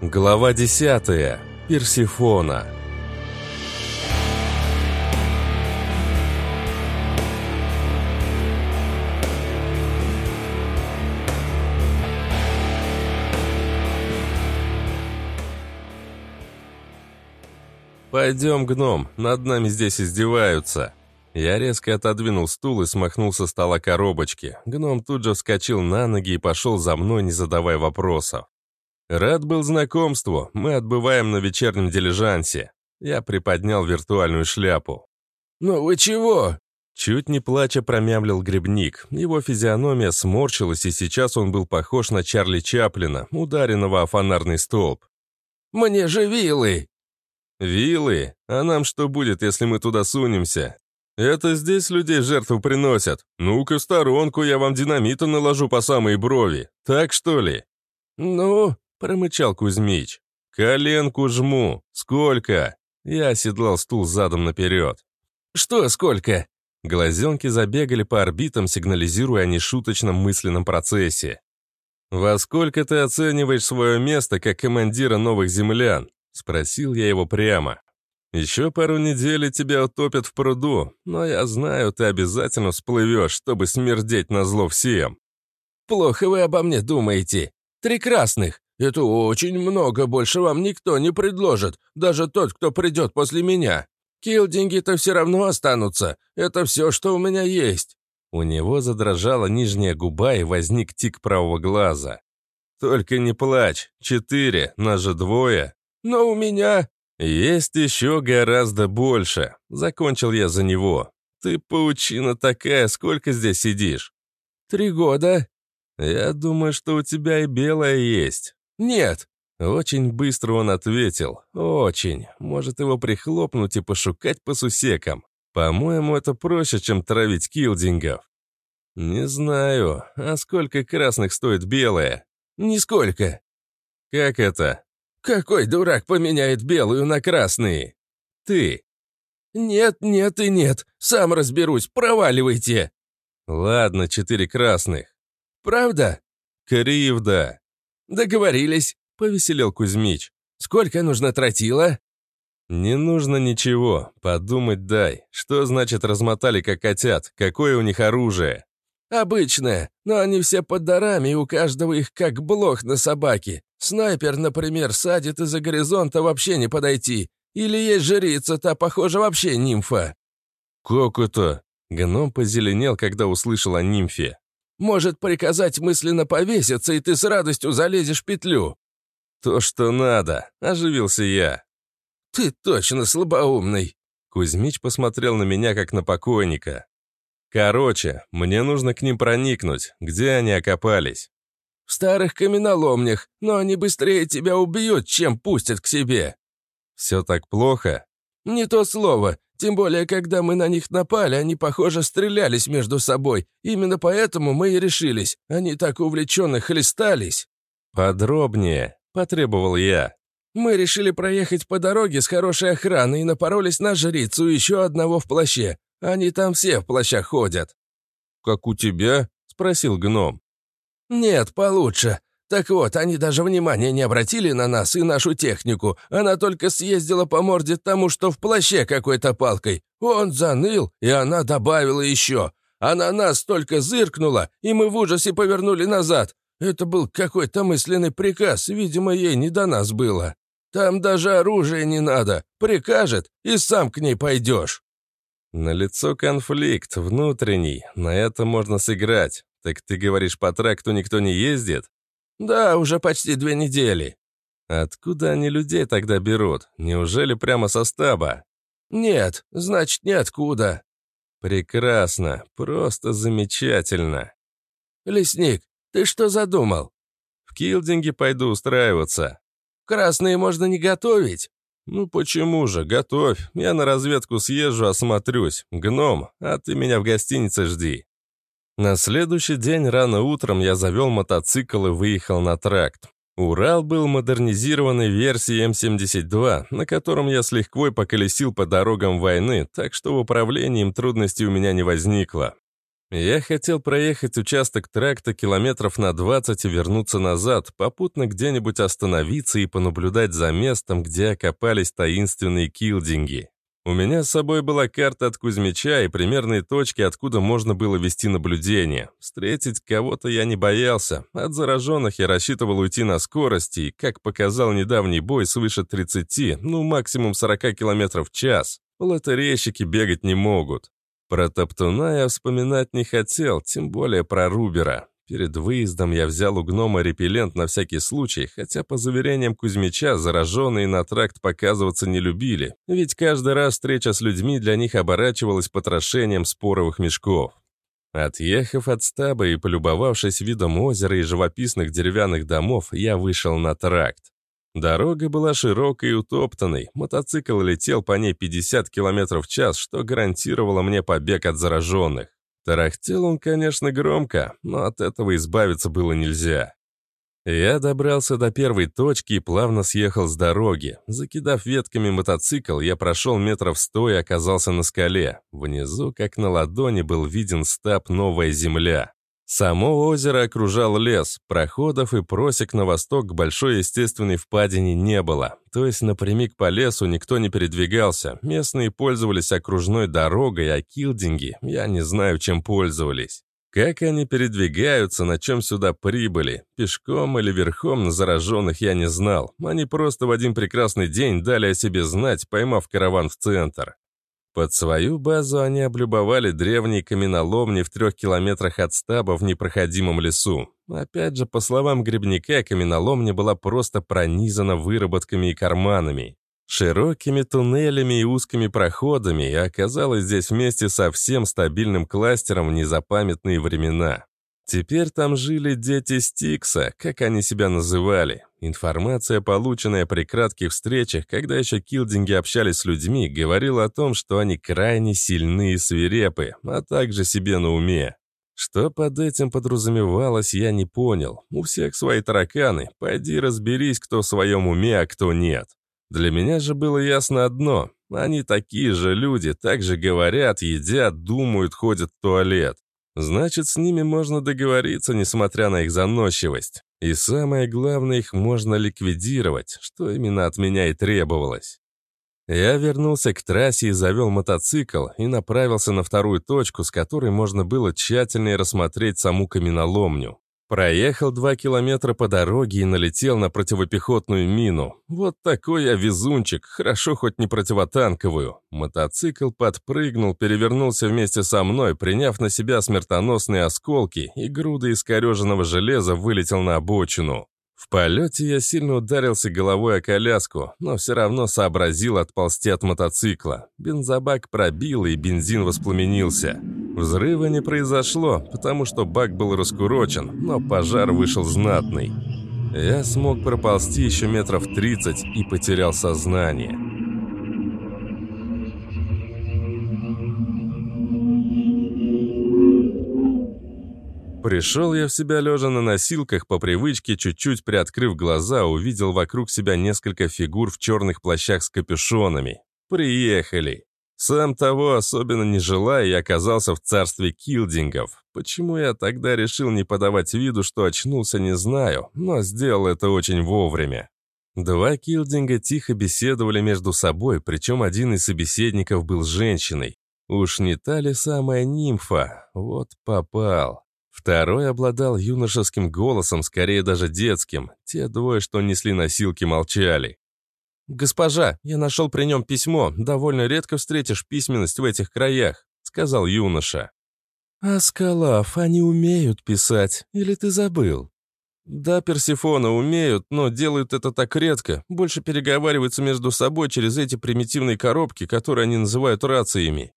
Глава 10. Персифона. «Пойдем, гном, над нами здесь издеваются». Я резко отодвинул стул и смахнул со стола коробочки. Гном тут же вскочил на ноги и пошел за мной, не задавая вопросов. Рад был знакомству, мы отбываем на вечернем дилижансе. Я приподнял виртуальную шляпу. «Ну вы чего?» Чуть не плача промямлил грибник. Его физиономия сморщилась, и сейчас он был похож на Чарли Чаплина, ударенного о фонарный столб. «Мне же вилы!» «Вилы? А нам что будет, если мы туда сунемся? Это здесь людей жертву приносят. Ну-ка в сторонку, я вам динамита наложу по самой брови. Так что ли?» «Ну?» — промычал Кузьмич. «Коленку жму. Сколько?» Я оседлал стул задом наперед. «Что сколько?» Глазенки забегали по орбитам, сигнализируя о нешуточном мысленном процессе. «Во сколько ты оцениваешь свое место как командира новых землян?» — спросил я его прямо. «Еще пару недель и тебя утопят в пруду, но я знаю, ты обязательно всплывешь, чтобы смердеть на зло всем». «Плохо вы обо мне думаете. Три красных. Это очень много, больше вам никто не предложит, даже тот, кто придет после меня. Килдинги-то все равно останутся. Это все, что у меня есть». У него задрожала нижняя губа и возник тик правого глаза. «Только не плачь. Четыре, нас же двое». «Но у меня...» «Есть еще гораздо больше», — закончил я за него. «Ты паучина такая, сколько здесь сидишь?» «Три года». «Я думаю, что у тебя и белая есть». «Нет». Очень быстро он ответил. «Очень. Может его прихлопнуть и пошукать по сусекам. По-моему, это проще, чем травить килдингов». «Не знаю. А сколько красных стоит белая?» «Нисколько». «Как это?» «Какой дурак поменяет белую на красные?» «Ты». «Нет, нет и нет. Сам разберусь. Проваливайте». «Ладно, четыре красных». «Правда?» «Кривда». «Договорились», — повеселел Кузьмич. «Сколько нужно тротила?» «Не нужно ничего. Подумать дай. Что значит размотали как котят? Какое у них оружие?» «Обычное, но они все под дарами, и у каждого их как блох на собаке. Снайпер, например, садит из-за горизонта вообще не подойти. Или есть жрица, та, похоже, вообще нимфа». «Как это?» Гном позеленел, когда услышал о нимфе. «Может приказать мысленно повеситься, и ты с радостью залезешь в петлю». «То, что надо», — оживился я. «Ты точно слабоумный». Кузьмич посмотрел на меня, как на покойника. «Короче, мне нужно к ним проникнуть. Где они окопались?» «В старых каменоломнях, но они быстрее тебя убьют, чем пустят к себе». «Все так плохо?» «Не то слово. Тем более, когда мы на них напали, они, похоже, стрелялись между собой. Именно поэтому мы и решились. Они так увлеченно хлестались». «Подробнее», — потребовал я. Мы решили проехать по дороге с хорошей охраной и напоролись на жрицу и еще одного в плаще. Они там все в плащах ходят». «Как у тебя?» — спросил гном. «Нет, получше. Так вот, они даже внимания не обратили на нас и нашу технику. Она только съездила по морде тому, что в плаще какой-то палкой. Он заныл, и она добавила еще. Она нас только зыркнула, и мы в ужасе повернули назад. Это был какой-то мысленный приказ, видимо, ей не до нас было. Там даже оружия не надо. Прикажет, и сам к ней пойдешь». На лицо конфликт, внутренний, на это можно сыграть. Так ты говоришь, по тракту никто не ездит? Да, уже почти две недели. Откуда они людей тогда берут? Неужели прямо со стаба? Нет, значит, ниоткуда. Прекрасно, просто замечательно. Лесник, ты что задумал? В Килдинге пойду устраиваться. Красные можно не готовить. «Ну почему же? Готовь. Я на разведку съезжу, осмотрюсь. Гном, а ты меня в гостинице жди». На следующий день рано утром я завел мотоцикл и выехал на тракт. Урал был модернизированной версией М-72, на котором я с лихвой поколесил по дорогам войны, так что в управлении им трудностей у меня не возникло. Я хотел проехать участок тракта километров на 20 и вернуться назад, попутно где-нибудь остановиться и понаблюдать за местом, где окопались таинственные килдинги. У меня с собой была карта от Кузьмича и примерные точки, откуда можно было вести наблюдение. Встретить кого-то я не боялся. От зараженных я рассчитывал уйти на скорости, и, как показал недавний бой, свыше 30, ну максимум 40 км в час. Лотерейщики бегать не могут. Про Топтуна я вспоминать не хотел, тем более про Рубера. Перед выездом я взял у гнома репеллент на всякий случай, хотя, по заверениям Кузьмича, зараженные на тракт показываться не любили, ведь каждый раз встреча с людьми для них оборачивалась потрошением споровых мешков. Отъехав от стаба и полюбовавшись видом озера и живописных деревянных домов, я вышел на тракт. Дорога была широкой и утоптанной, мотоцикл летел по ней 50 км в час, что гарантировало мне побег от зараженных. Тарахтел он, конечно, громко, но от этого избавиться было нельзя. Я добрался до первой точки и плавно съехал с дороги. Закидав ветками мотоцикл, я прошел метров сто и оказался на скале. Внизу, как на ладони, был виден стаб «Новая земля». Само озеро окружал лес, проходов и просек на восток к большой естественной впадине не было. То есть напрямик по лесу никто не передвигался, местные пользовались окружной дорогой, а килдинги, я не знаю, чем пользовались. Как они передвигаются, на чем сюда прибыли, пешком или верхом на зараженных я не знал. Они просто в один прекрасный день дали о себе знать, поймав караван в центр. Под свою базу они облюбовали древние каменоломни в трех километрах от стаба в непроходимом лесу. Опять же, по словам грибника, каменоломня была просто пронизана выработками и карманами. Широкими туннелями и узкими проходами и оказалась здесь вместе со всем стабильным кластером в незапамятные времена. Теперь там жили дети Стикса, как они себя называли. Информация, полученная при кратких встречах, когда еще килдинги общались с людьми, говорила о том, что они крайне сильны и свирепы, а также себе на уме. Что под этим подразумевалось, я не понял. У всех свои тараканы, пойди разберись, кто в своем уме, а кто нет. Для меня же было ясно одно. Они такие же люди, так же говорят, едят, думают, ходят в туалет. Значит, с ними можно договориться, несмотря на их заносчивость. И самое главное, их можно ликвидировать, что именно от меня и требовалось. Я вернулся к трассе и завел мотоцикл и направился на вторую точку, с которой можно было тщательнее рассмотреть саму каменоломню. Проехал два километра по дороге и налетел на противопехотную мину. Вот такой я везунчик, хорошо хоть не противотанковую. Мотоцикл подпрыгнул, перевернулся вместе со мной, приняв на себя смертоносные осколки, и груда искореженного железа вылетел на обочину. В полете я сильно ударился головой о коляску, но все равно сообразил отползти от мотоцикла. Бензобак пробил, и бензин воспламенился. Взрыва не произошло, потому что бак был раскурочен, но пожар вышел знатный. Я смог проползти еще метров 30 и потерял сознание. Пришел я в себя лежа на носилках, по привычке, чуть-чуть приоткрыв глаза, увидел вокруг себя несколько фигур в черных плащах с капюшонами. Приехали. Сам того особенно не желая, я оказался в царстве килдингов. Почему я тогда решил не подавать виду, что очнулся, не знаю, но сделал это очень вовремя. Два килдинга тихо беседовали между собой, причем один из собеседников был женщиной. Уж не та ли самая нимфа? Вот попал. Второй обладал юношеским голосом, скорее даже детским. Те двое, что несли носилки, молчали. «Госпожа, я нашел при нем письмо. Довольно редко встретишь письменность в этих краях», — сказал юноша. «Аскалав, они умеют писать. Или ты забыл?» «Да, Персифона умеют, но делают это так редко. Больше переговариваются между собой через эти примитивные коробки, которые они называют рациями».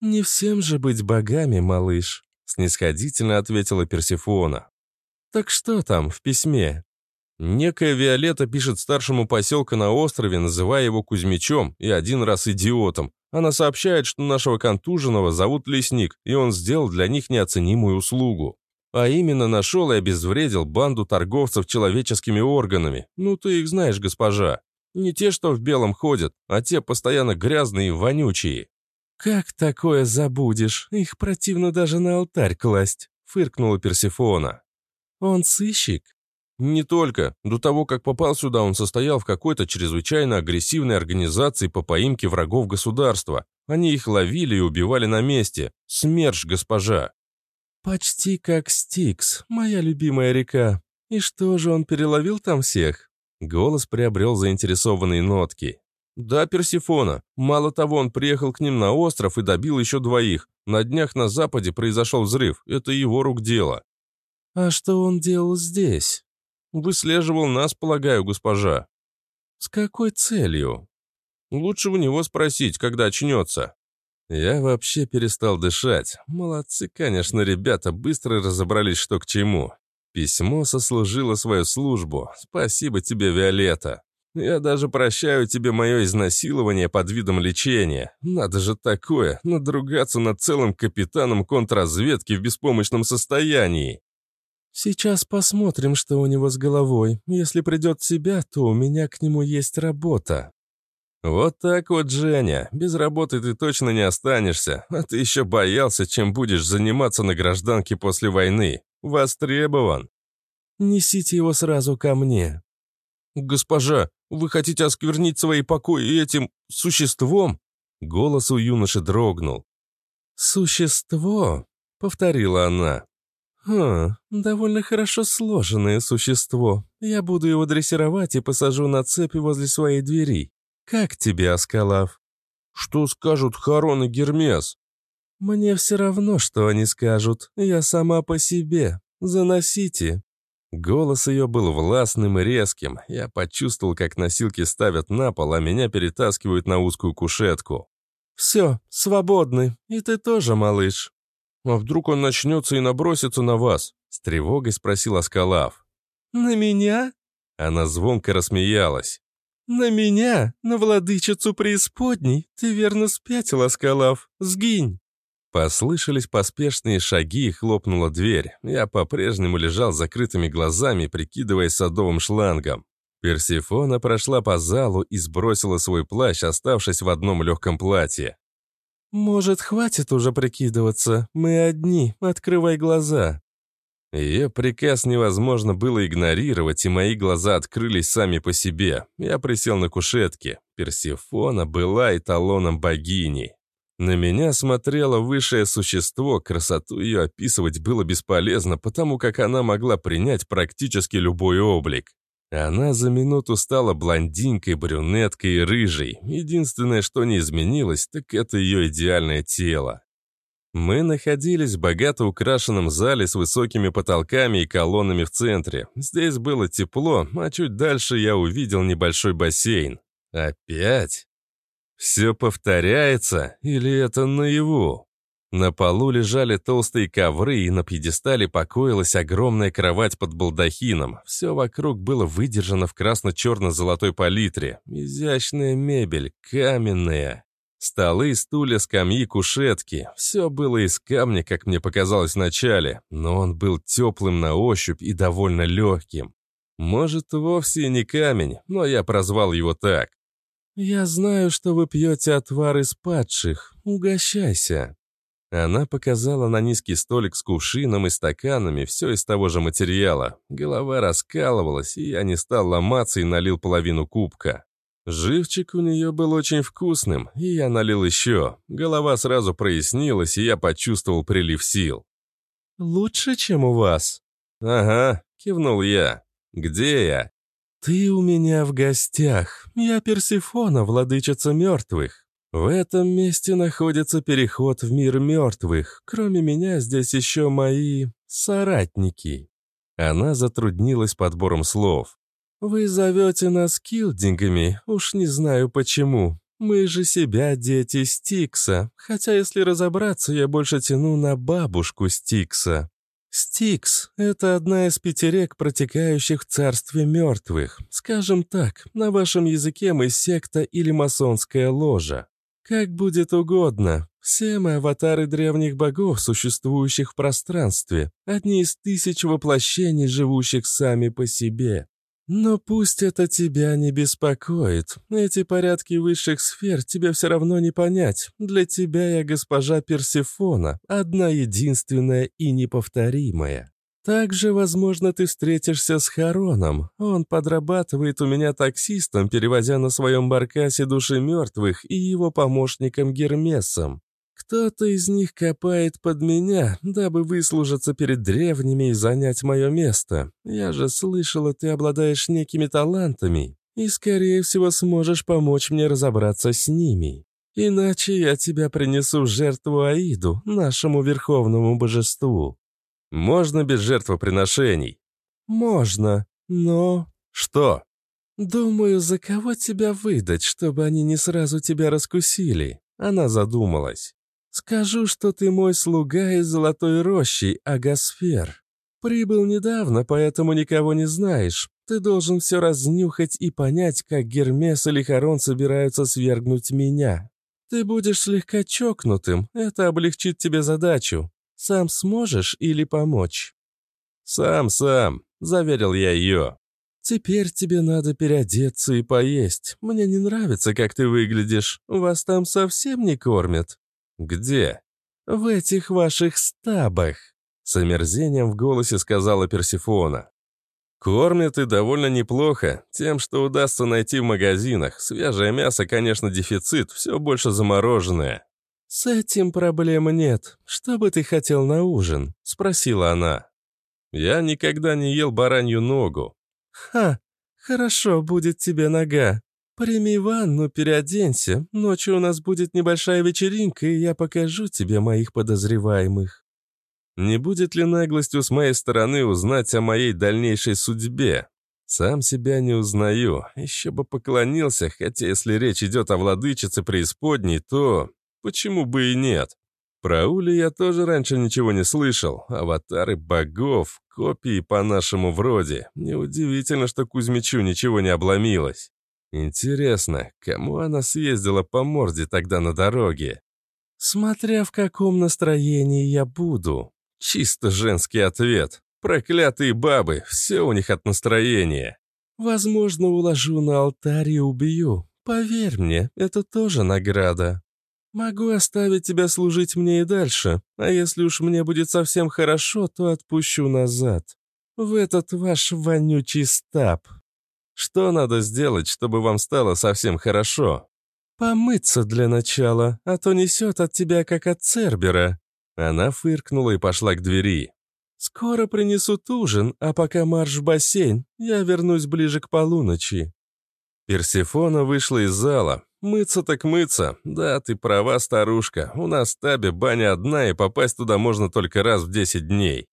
«Не всем же быть богами, малыш», снисходительно ответила Персифона. «Так что там в письме?» Некая Виолетта пишет старшему поселка на острове, называя его Кузьмичом и один раз идиотом. Она сообщает, что нашего контуженного зовут Лесник, и он сделал для них неоценимую услугу. А именно нашел и обезвредил банду торговцев человеческими органами. Ну, ты их знаешь, госпожа. Не те, что в белом ходят, а те постоянно грязные и вонючие. «Как такое забудешь? Их противно даже на алтарь класть», — фыркнула Персифона. «Он сыщик?» «Не только. До того, как попал сюда, он состоял в какой-то чрезвычайно агрессивной организации по поимке врагов государства. Они их ловили и убивали на месте. СМЕРШ, госпожа». «Почти как Стикс, моя любимая река. И что же, он переловил там всех?» Голос приобрел заинтересованные нотки. «Да, Персифона. Мало того, он приехал к ним на остров и добил еще двоих. На днях на западе произошел взрыв. Это его рук дело». «А что он делал здесь?» «Выслеживал нас, полагаю, госпожа». «С какой целью?» «Лучше у него спросить, когда очнется». Я вообще перестал дышать. Молодцы, конечно, ребята, быстро разобрались, что к чему. Письмо сослужило свою службу. Спасибо тебе, Виолетта. Я даже прощаю тебе мое изнасилование под видом лечения. Надо же такое, надругаться над целым капитаном контрразведки в беспомощном состоянии. Сейчас посмотрим, что у него с головой. Если придет себя, то у меня к нему есть работа. Вот так вот, Женя. Без работы ты точно не останешься, а ты еще боялся, чем будешь заниматься на гражданке после войны. Востребован. Несите его сразу ко мне. Госпожа, вы хотите осквернить свои покои этим существом? Голос у юноши дрогнул. «Существо?» — повторила она. «Хм, довольно хорошо сложенное существо. Я буду его дрессировать и посажу на цепи возле своей двери. Как тебе, Аскалав?» «Что скажут Харон и Гермес?» «Мне все равно, что они скажут. Я сама по себе. Заносите». Голос ее был властным и резким. Я почувствовал, как носилки ставят на пол, а меня перетаскивают на узкую кушетку. «Все, свободны. И ты тоже, малыш». «А вдруг он начнется и набросится на вас?» — с тревогой спросил Аскалав. «На меня?» Она звонко рассмеялась. «На меня? На владычицу преисподней? Ты верно спятил, Аскалав. Сгинь!» Послышались поспешные шаги и хлопнула дверь. Я по-прежнему лежал с закрытыми глазами, прикидываясь садовым шлангом. Персифона прошла по залу и сбросила свой плащ, оставшись в одном легком платье. «Может, хватит уже прикидываться? Мы одни, открывай глаза». Ее приказ невозможно было игнорировать, и мои глаза открылись сами по себе. Я присел на кушетке. Персифона была эталоном богини. На меня смотрело высшее существо, красоту ее описывать было бесполезно, потому как она могла принять практически любой облик. Она за минуту стала блондинкой, брюнеткой и рыжей. Единственное, что не изменилось, так это ее идеальное тело. Мы находились в богато украшенном зале с высокими потолками и колоннами в центре. Здесь было тепло, а чуть дальше я увидел небольшой бассейн. Опять? Все повторяется или это наяву? На полу лежали толстые ковры, и на пьедестале покоилась огромная кровать под балдахином. Все вокруг было выдержано в красно-черно-золотой палитре. Изящная мебель, каменная. Столы, стулья, скамьи, кушетки. Все было из камня, как мне показалось вначале, но он был теплым на ощупь и довольно легким. Может, вовсе не камень, но я прозвал его так. «Я знаю, что вы пьете отвар из падших. Угощайся». Она показала на низкий столик с кувшином и стаканами, все из того же материала. Голова раскалывалась, и я не стал ломаться и налил половину кубка. Живчик у нее был очень вкусным, и я налил еще. Голова сразу прояснилась, и я почувствовал прилив сил. «Лучше, чем у вас?» «Ага», — кивнул я. «Где я?» «Ты у меня в гостях. Я Персифона, владычица мертвых. В этом месте находится переход в мир мертвых. Кроме меня здесь еще мои соратники». Она затруднилась подбором слов. «Вы зовете нас килдингами, уж не знаю почему. Мы же себя дети Стикса, хотя, если разобраться, я больше тяну на бабушку Стикса. Стикс — это одна из пятерек, протекающих в царстве мертвых. Скажем так, на вашем языке мы секта или масонская ложа. Как будет угодно. Все мы аватары древних богов, существующих в пространстве, одни из тысяч воплощений, живущих сами по себе. Но пусть это тебя не беспокоит. Эти порядки высших сфер тебе все равно не понять. Для тебя я госпожа Персифона, одна единственная и неповторимая. Также, возможно, ты встретишься с Хароном. Он подрабатывает у меня таксистом, перевозя на своем баркасе души мертвых и его помощником Гермесом. Кто-то из них копает под меня, дабы выслужиться перед древними и занять мое место. Я же слышала, ты обладаешь некими талантами, и, скорее всего, сможешь помочь мне разобраться с ними. Иначе я тебя принесу в жертву Аиду, нашему верховному божеству. Можно без жертвоприношений? Можно, но... Что? Думаю, за кого тебя выдать, чтобы они не сразу тебя раскусили? Она задумалась. Скажу, что ты мой слуга из Золотой Рощи, Агасфер. Прибыл недавно, поэтому никого не знаешь. Ты должен все разнюхать и понять, как Гермес или Харон собираются свергнуть меня. Ты будешь слегка чокнутым, это облегчит тебе задачу. Сам сможешь или помочь?» «Сам, сам», — заверил я ее. «Теперь тебе надо переодеться и поесть. Мне не нравится, как ты выглядишь. Вас там совсем не кормят». «Где?» «В этих ваших стабах», — с омерзением в голосе сказала Персифона. «Кормят и довольно неплохо, тем, что удастся найти в магазинах. Свежее мясо, конечно, дефицит, все больше замороженное». «С этим проблем нет. Что бы ты хотел на ужин?» — спросила она. «Я никогда не ел баранью ногу». «Ха, хорошо, будет тебе нога. «Прими ванну, переоденься. Ночью у нас будет небольшая вечеринка, и я покажу тебе моих подозреваемых». Не будет ли наглостью с моей стороны узнать о моей дальнейшей судьбе? Сам себя не узнаю, еще бы поклонился, хотя если речь идет о владычице преисподней, то почему бы и нет? Про Ули я тоже раньше ничего не слышал. Аватары богов, копии по-нашему вроде. Неудивительно, что Кузьмичу ничего не обломилось. Интересно, кому она съездила по морде тогда на дороге? Смотря в каком настроении я буду. Чисто женский ответ. Проклятые бабы, все у них от настроения. Возможно, уложу на алтарь и убью. Поверь мне, это тоже награда. Могу оставить тебя служить мне и дальше, а если уж мне будет совсем хорошо, то отпущу назад. В этот ваш вонючий стаб. Что надо сделать, чтобы вам стало совсем хорошо? Помыться для начала, а то несет от тебя, как от Цербера. Она фыркнула и пошла к двери. «Скоро принесут ужин, а пока марш в бассейн. Я вернусь ближе к полуночи». Персифона вышла из зала. «Мыться так мыться. Да, ты права, старушка. У нас в табе баня одна, и попасть туда можно только раз в 10 дней.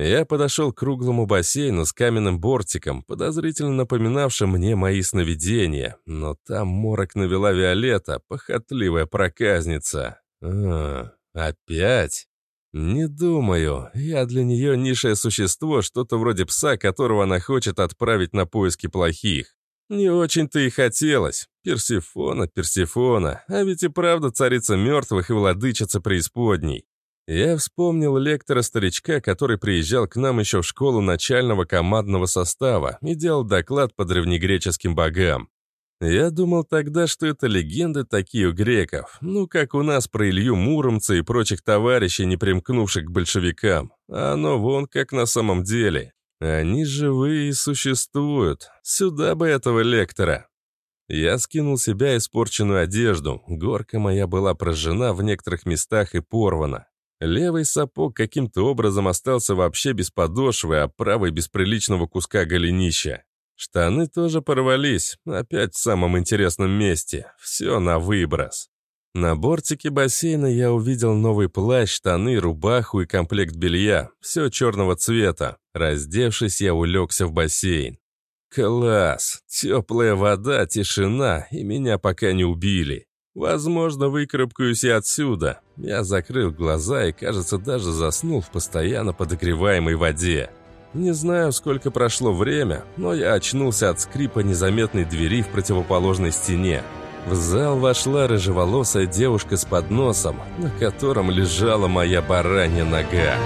Я подошел к круглому бассейну с каменным бортиком, подозрительно напоминавшим мне мои сновидения, но там морок навела Виолетта, похотливая проказница. А, опять? Не думаю. Я для нее низшее существо, что-то вроде пса, которого она хочет отправить на поиски плохих. Не очень-то и хотелось. Персифона, Персифона, а ведь и правда царица мертвых и владычица преисподней. Я вспомнил лектора-старичка, который приезжал к нам еще в школу начального командного состава и делал доклад по древнегреческим богам. Я думал тогда, что это легенды такие у греков, ну, как у нас про Илью Муромца и прочих товарищей, не примкнувших к большевикам. А оно вон как на самом деле. Они живые и существуют. Сюда бы этого лектора. Я скинул себя испорченную одежду. Горка моя была прожжена в некоторых местах и порвана. Левый сапог каким-то образом остался вообще без подошвы, а правый без приличного куска голенища. Штаны тоже порвались, опять в самом интересном месте. Все на выброс. На бортике бассейна я увидел новый плащ, штаны, рубаху и комплект белья. Все черного цвета. Раздевшись, я улегся в бассейн. Класс! Теплая вода, тишина, и меня пока не убили. Возможно, выкарабкаюсь и отсюда. Я закрыл глаза и, кажется, даже заснул в постоянно подогреваемой воде. Не знаю, сколько прошло время, но я очнулся от скрипа незаметной двери в противоположной стене. В зал вошла рыжеволосая девушка с подносом, на котором лежала моя баранья нога.